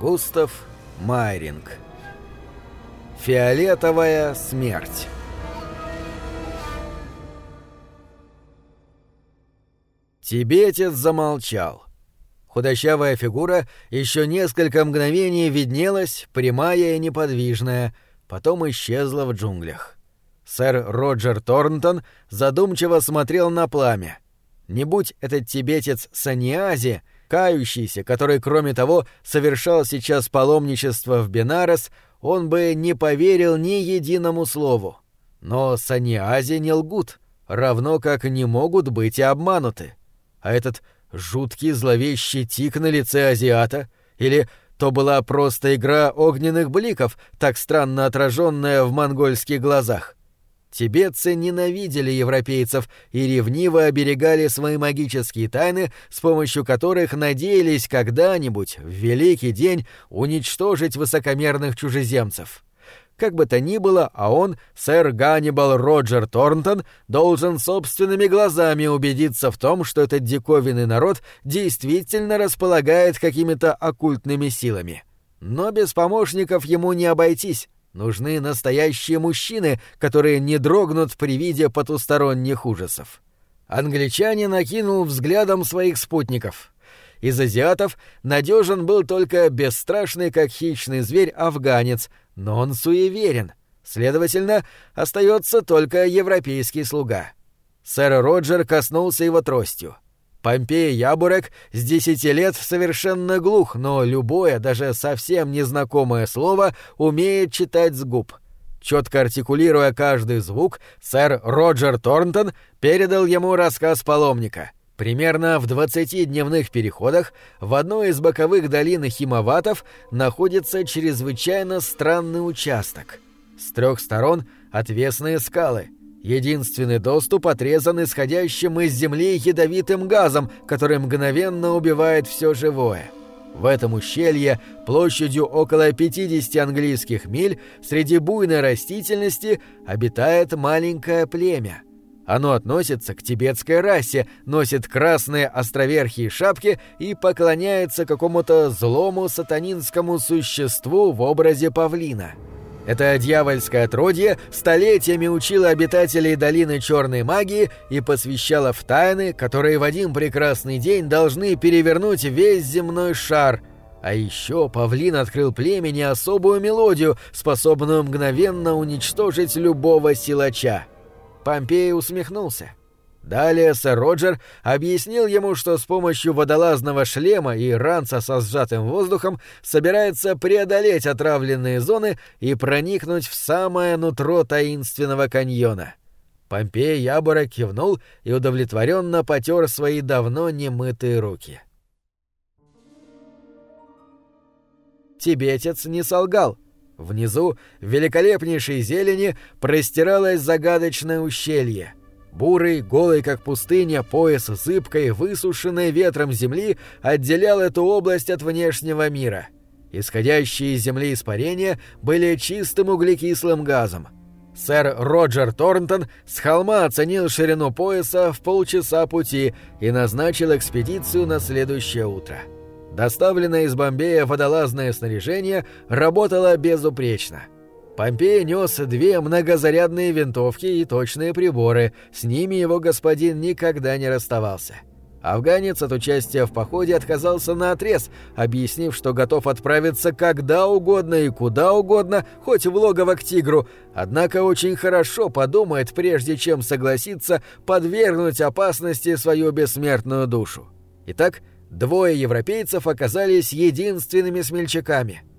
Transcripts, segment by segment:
Густав Майринг. Фиолетовая смерть. Тибетец замолчал. Худощавая фигура еще несколько мгновений виднелась, прямая и неподвижная, потом исчезла в джунглях. Сэр Роджер Торнтон задумчиво смотрел на пламя. Не будь этот тибетец Саниази, кающийся, который, кроме того, совершал сейчас паломничество в Бенарес, он бы не поверил ни единому слову. Но Саниази не лгут, равно как не могут быть и обмануты. А этот жуткий зловещий тик на лице азиата или то была просто игра огненных бликов, так странно отраженная в монгольских глазах. Тибетцы ненавидели европейцев и ревниво оберегали свои магические тайны, с помощью которых надеялись когда-нибудь, в великий день, уничтожить высокомерных чужеземцев. Как бы то ни было, а он, сэр Ганнибал Роджер Торнтон, должен собственными глазами убедиться в том, что этот диковинный народ действительно располагает какими-то оккультными силами. Но без помощников ему не обойтись. Нужны настоящие мужчины, которые не дрогнут при виде потусторонних ужасов. Англичанин накинул взглядом своих спутников. Из азиатов надежен был только бесстрашный, как хищный зверь, афганец, но он суеверен. Следовательно, остается только европейский слуга. Сэр Роджер коснулся его тростью. Помпей Ябурек с десяти лет совершенно глух, но любое, даже совсем незнакомое слово умеет читать с губ. Четко артикулируя каждый звук, сэр Роджер Торнтон передал ему рассказ паломника. Примерно в двадцати дневных переходах в одной из боковых долин Химоватов находится чрезвычайно странный участок. С трех сторон отвесные скалы — Единственный доступ отрезан исходящим из земли ядовитым газом, который мгновенно убивает все живое. В этом ущелье, площадью около 50 английских миль, среди буйной растительности обитает маленькое племя. Оно относится к тибетской расе, носит красные островерхие шапки и поклоняется какому-то злому сатанинскому существу в образе павлина. Это дьявольское отродье столетиями учило обитателей долины черной магии и посвящало в тайны, которые в один прекрасный день должны перевернуть весь земной шар. А еще павлин открыл племени особую мелодию, способную мгновенно уничтожить любого силача. Помпей усмехнулся. Далее сэр Роджер объяснил ему, что с помощью водолазного шлема и ранца со сжатым воздухом собирается преодолеть отравленные зоны и проникнуть в самое нутро таинственного каньона. Помпей Ябора кивнул и удовлетворенно потер свои давно немытые руки. Тибетец не солгал. Внизу, в великолепнейшей зелени, простиралось загадочное ущелье — Бурый, голый как пустыня, пояс зыбкой, высушенной ветром земли отделял эту область от внешнего мира. Исходящие из земли испарения были чистым углекислым газом. Сэр Роджер Торнтон с холма оценил ширину пояса в полчаса пути и назначил экспедицию на следующее утро. Доставленное из Бомбея водолазное снаряжение работало безупречно — Помпей нес две многозарядные винтовки и точные приборы, с ними его господин никогда не расставался. Афганец от участия в походе отказался на отрез, объяснив, что готов отправиться когда угодно и куда угодно, хоть в логово к тигру, однако очень хорошо подумает, прежде чем согласиться подвергнуть опасности свою бессмертную душу. Итак, двое европейцев оказались единственными смельчаками —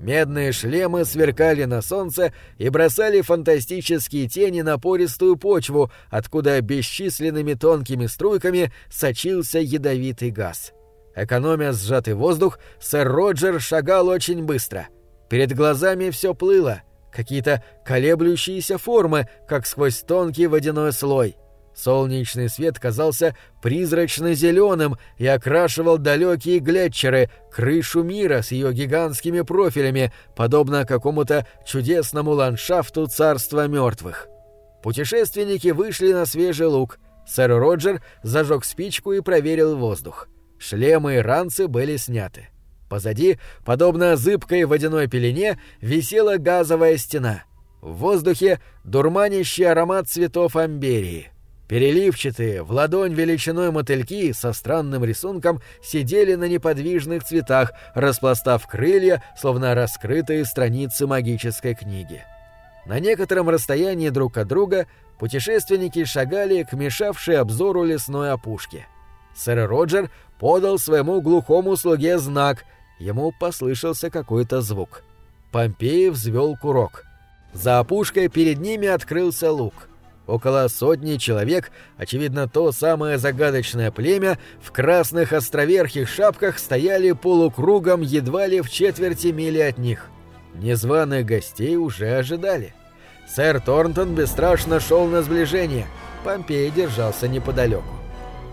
Медные шлемы сверкали на солнце и бросали фантастические тени на пористую почву, откуда бесчисленными тонкими струйками сочился ядовитый газ. Экономя сжатый воздух, сэр Роджер шагал очень быстро. Перед глазами все плыло, какие-то колеблющиеся формы, как сквозь тонкий водяной слой — Солнечный свет казался призрачно-зеленым и окрашивал далекие глетчеры, крышу мира с ее гигантскими профилями, подобно какому-то чудесному ландшафту царства мертвых. Путешественники вышли на свежий луг. Сэр Роджер зажег спичку и проверил воздух. Шлемы и ранцы были сняты. Позади, подобно зыбкой водяной пелене, висела газовая стена. В воздухе дурманящий аромат цветов амберии. Переливчатые, в ладонь величиной мотыльки со странным рисунком сидели на неподвижных цветах, распластав крылья, словно раскрытые страницы магической книги. На некотором расстоянии друг от друга путешественники шагали к мешавшей обзору лесной опушке. Сэр Роджер подал своему глухому слуге знак, ему послышался какой-то звук. Помпей взвел курок. За опушкой перед ними открылся луг. Около сотни человек, очевидно, то самое загадочное племя, в красных островерхих шапках стояли полукругом едва ли в четверти мили от них. Незваных гостей уже ожидали. Сэр Торнтон бесстрашно шел на сближение. Помпей держался неподалеку.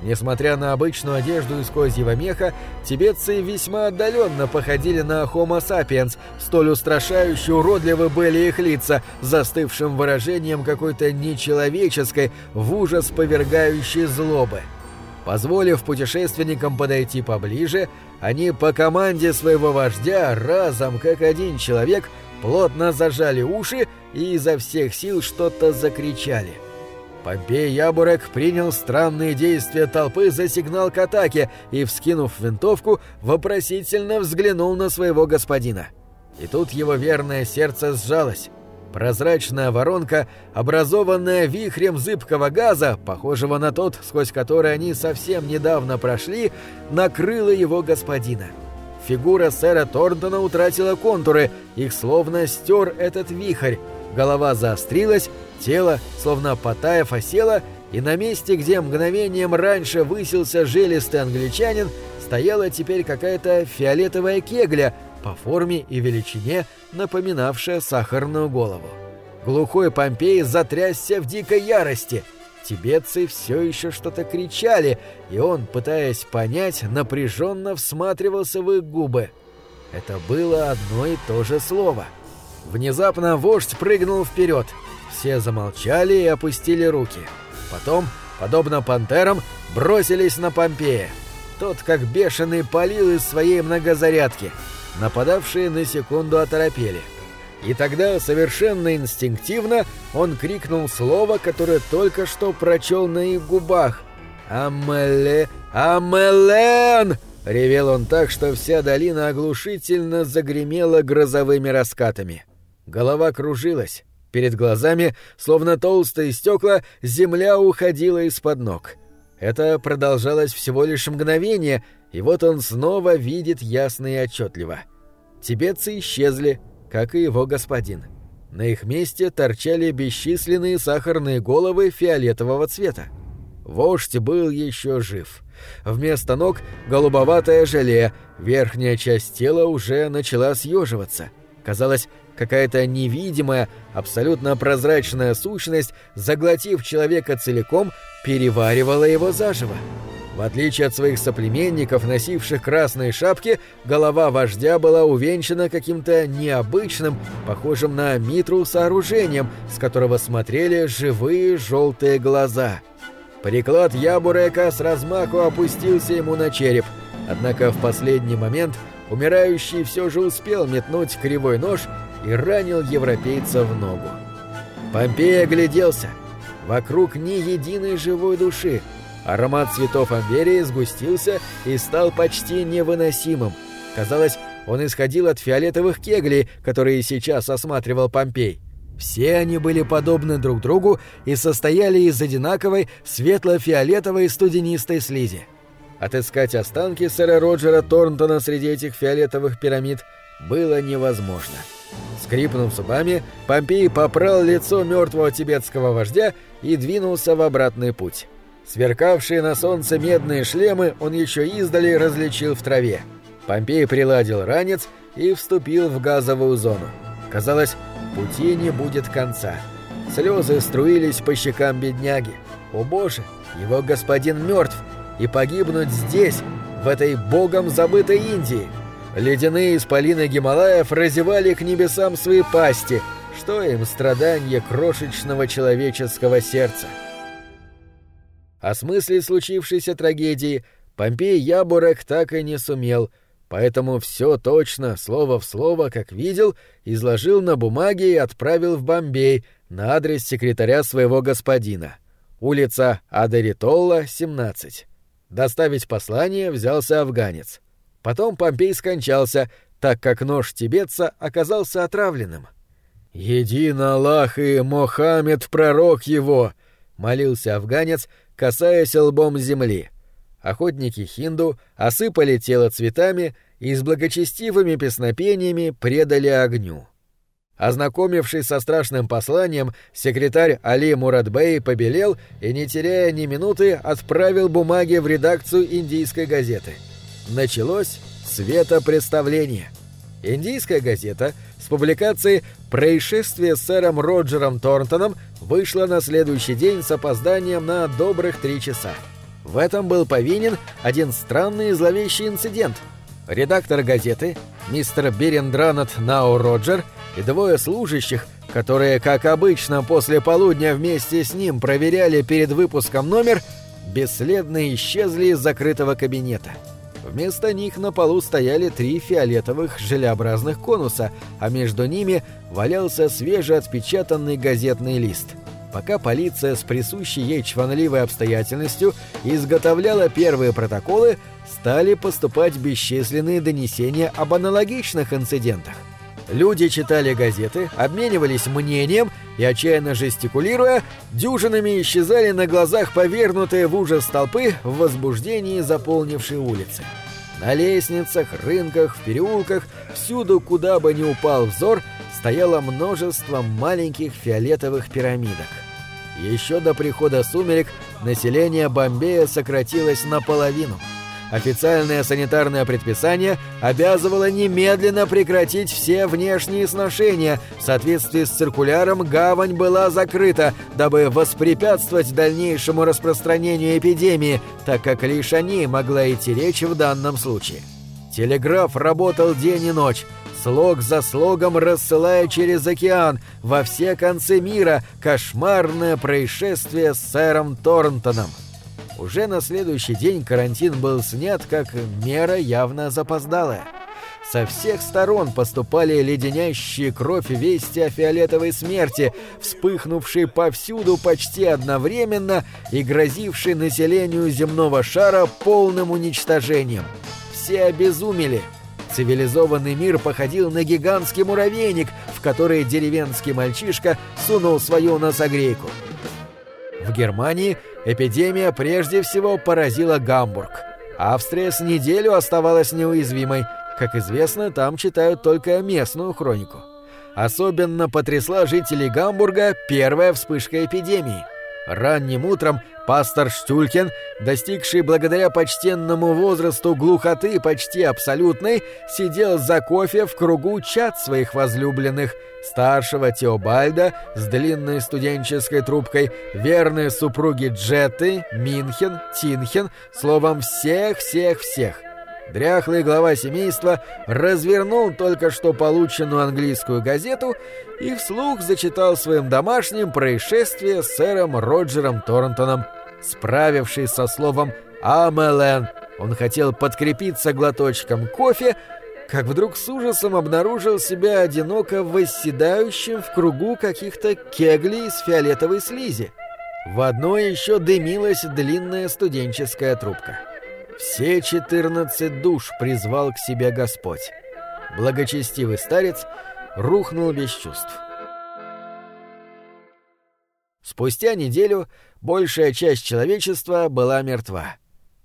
Несмотря на обычную одежду из козьего меха, тибетцы весьма отдаленно походили на Homo sapiens, столь устрашающе уродливы были их лица, застывшим выражением какой-то нечеловеческой, в ужас повергающей злобы. Позволив путешественникам подойти поближе, они по команде своего вождя разом, как один человек, плотно зажали уши и изо всех сил что-то закричали. Помпей Ябурек принял странные действия толпы за сигнал к атаке и, вскинув винтовку, вопросительно взглянул на своего господина. И тут его верное сердце сжалось. Прозрачная воронка, образованная вихрем зыбкого газа, похожего на тот, сквозь который они совсем недавно прошли, накрыла его господина. Фигура сэра Торнтона утратила контуры, их словно стер этот вихрь, голова заострилась, тело, словно потаев, осело, и на месте, где мгновением раньше высился жилистый англичанин, стояла теперь какая-то фиолетовая кегля, по форме и величине напоминавшая сахарную голову. Глухой Помпей затрясся в дикой ярости. Тибетцы все еще что-то кричали, и он, пытаясь понять, напряженно всматривался в их губы. Это было одно и то же слово — Внезапно вождь прыгнул вперед. Все замолчали и опустили руки. Потом, подобно пантерам, бросились на Помпея. Тот, как бешеный, палил из своей многозарядки. Нападавшие на секунду оторопели. И тогда, совершенно инстинктивно, он крикнул слово, которое только что прочел на их губах. «Амеле... Амелен!» Ревел он так, что вся долина оглушительно загремела грозовыми раскатами. Голова кружилась. Перед глазами, словно толстые стекла, земля уходила из-под ног. Это продолжалось всего лишь мгновение, и вот он снова видит ясно и отчетливо. Тибетцы исчезли, как и его господин. На их месте торчали бесчисленные сахарные головы фиолетового цвета. Вождь был еще жив. Вместо ног голубоватое желе, верхняя часть тела уже начала съеживаться. Казалось, Какая-то невидимая, абсолютно прозрачная сущность, заглотив человека целиком, переваривала его заживо. В отличие от своих соплеменников, носивших красные шапки, голова вождя была увенчана каким-то необычным, похожим на митру сооружением, с которого смотрели живые желтые глаза. Приклад Ябурека с размаху опустился ему на череп, однако в последний момент умирающий все же успел метнуть кривой нож и ранил европейца в ногу. Помпей огляделся. Вокруг ни единой живой души. Аромат цветов амберии сгустился и стал почти невыносимым. Казалось, он исходил от фиолетовых кеглей, которые сейчас осматривал Помпей. Все они были подобны друг другу и состояли из одинаковой светло-фиолетовой студенистой слизи. Отыскать останки сэра Роджера Торнтона среди этих фиолетовых пирамид было невозможно. — Скрипнув зубами, Помпей попрал лицо мертвого тибетского вождя и двинулся в обратный путь. Сверкавшие на солнце медные шлемы он еще издали различил в траве. Помпей приладил ранец и вступил в газовую зону. Казалось, пути не будет конца. Слезы струились по щекам бедняги. О боже, его господин мертв, и погибнуть здесь, в этой богом забытой Индии — Ледяные исполины Гималаев разевали к небесам свои пасти, что им страдания крошечного человеческого сердца. О смысле случившейся трагедии Помпей Ябурек так и не сумел, Поэтому все точно, слово в слово, как видел, изложил на бумаге и отправил в Бомбей на адрес секретаря своего господина. Улица Адеритолла, 17. Доставить послание взялся афганец. Потом Помпей скончался, так как нож тибетца оказался отравленным. «Един Аллах и Мохаммед, пророк его!» — молился афганец, касаясь лбом земли. Охотники хинду осыпали тело цветами и с благочестивыми песнопениями предали огню. Ознакомившись со страшным посланием, секретарь Али Мурадбей побелел и, не теряя ни минуты, отправил бумаги в редакцию индийской газеты. Началось светопредставление. Индийская газета с публикацией «Происшествие с сэром Роджером Торнтоном» вышла на следующий день с опозданием на добрых три часа. В этом был повинен один странный и зловещий инцидент. Редактор газеты, мистер Берендранат Нау Роджер и двое служащих, которые, как обычно, после полудня вместе с ним проверяли перед выпуском номер, бесследно исчезли из закрытого кабинета. Вместо них на полу стояли три фиолетовых желеобразных конуса, а между ними валялся свежеотпечатанный газетный лист. Пока полиция с присущей ей чванливой обстоятельностью изготовляла первые протоколы, стали поступать бесчисленные донесения об аналогичных инцидентах. Люди читали газеты, обменивались мнением и, отчаянно жестикулируя, дюжинами исчезали на глазах повернутые в ужас толпы в возбуждении заполнившей улицы. На лестницах, рынках, в переулках, всюду, куда бы ни упал взор, стояло множество маленьких фиолетовых пирамидок. Еще до прихода сумерек население Бомбея сократилось наполовину – Официальное санитарное предписание обязывало немедленно прекратить все внешние сношения. В соответствии с циркуляром гавань была закрыта, дабы воспрепятствовать дальнейшему распространению эпидемии, так как лишь о ней могла идти речь в данном случае. Телеграф работал день и ночь, слог за слогом рассылая через океан во все концы мира кошмарное происшествие с сэром Торнтоном. Уже на следующий день карантин был снят как мера явно запоздалая. Со всех сторон поступали леденящие кровь вести о фиолетовой смерти, вспыхнувшей повсюду почти одновременно и грозившей населению земного шара полным уничтожением. Все обезумели. Цивилизованный мир походил на гигантский муравейник, в который деревенский мальчишка сунул свою носогрейку. В Германии эпидемия прежде всего поразила Гамбург. Австрия с неделю оставалась неуязвимой. Как известно, там читают только местную хронику. Особенно потрясла жителей Гамбурга первая вспышка эпидемии – Ранним утром пастор Штюлькин, достигший благодаря почтенному возрасту глухоты почти абсолютной, сидел за кофе в кругу чад своих возлюбленных, старшего Теобальда с длинной студенческой трубкой, верные супруги Джетты, Минхен, Тинхен, словом, всех-всех-всех. Дряхлый глава семейства развернул только что полученную английскую газету и вслух зачитал своим домашним происшествие с сэром Роджером Торнтоном. Справившись со словом «Амелен», он хотел подкрепиться глоточком кофе, как вдруг с ужасом обнаружил себя одиноко восседающим в кругу каких-то кеглей из фиолетовой слизи. В одной еще дымилась длинная студенческая трубка. Все четырнадцать душ призвал к себе Господь. Благочестивый старец рухнул без чувств. Спустя неделю большая часть человечества была мертва.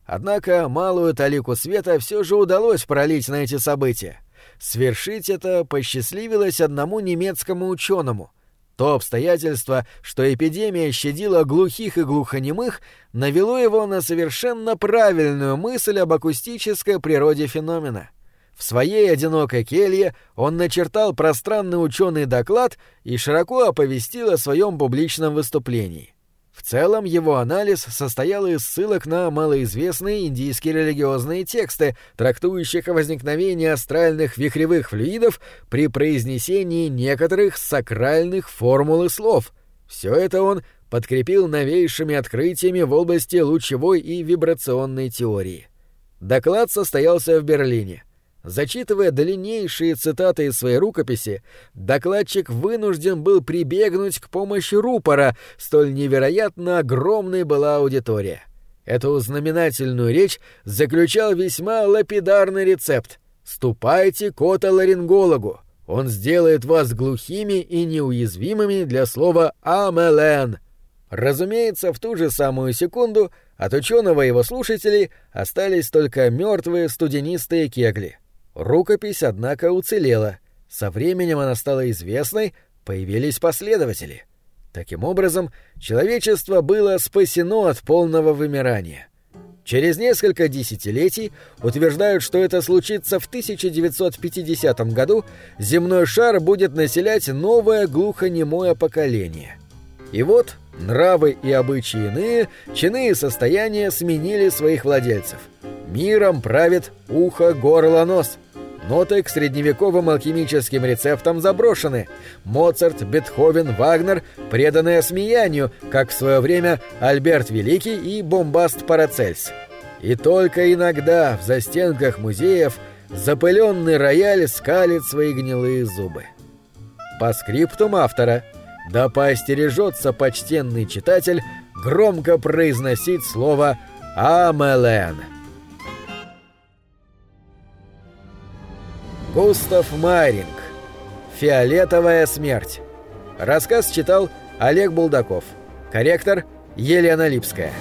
Однако малую талику света все же удалось пролить на эти события. Свершить это посчастливилось одному немецкому ученому — то обстоятельство, что эпидемия щадила глухих и глухонемых, навело его на совершенно правильную мысль об акустической природе феномена. В своей одинокой келье он начертал пространный ученый доклад и широко оповестил о своем публичном выступлении. В целом его анализ состоял из ссылок на малоизвестные индийские религиозные тексты, трактующих о возникновении астральных вихревых флюидов при произнесении некоторых сакральных формул и слов. Все это он подкрепил новейшими открытиями в области лучевой и вибрационной теории. Доклад состоялся в Берлине. Зачитывая длиннейшие цитаты из своей рукописи, докладчик вынужден был прибегнуть к помощи рупора, столь невероятно огромной была аудитория. Эту знаменательную речь заключал весьма лапидарный рецепт. «Ступайте к отоларингологу. Он сделает вас глухими и неуязвимыми для слова «амелен». Разумеется, в ту же самую секунду от ученого и его слушателей остались только мертвые студенистые кегли. Рукопись, однако, уцелела. Со временем она стала известной, появились последователи. Таким образом, человечество было спасено от полного вымирания. Через несколько десятилетий утверждают, что это случится в 1950 году, земной шар будет населять новое глухонемое поколение. И вот нравы и обычаи иные, чины и состояния сменили своих владельцев. Миром правит ухо, горло, нос. Ноты к средневековым алхимическим рецептам заброшены. Моцарт, Бетховен, Вагнер преданы осмеянию, как в свое время Альберт Великий и Бомбаст Парацельс. И только иногда в застенках музеев запыленный рояль скалит свои гнилые зубы. По скриптум автора – да поостережется почтенный читатель громко произносить слово «Амелен». Густав Майринг. «Фиолетовая смерть». Рассказ читал Олег Булдаков. Корректор Елена Липская.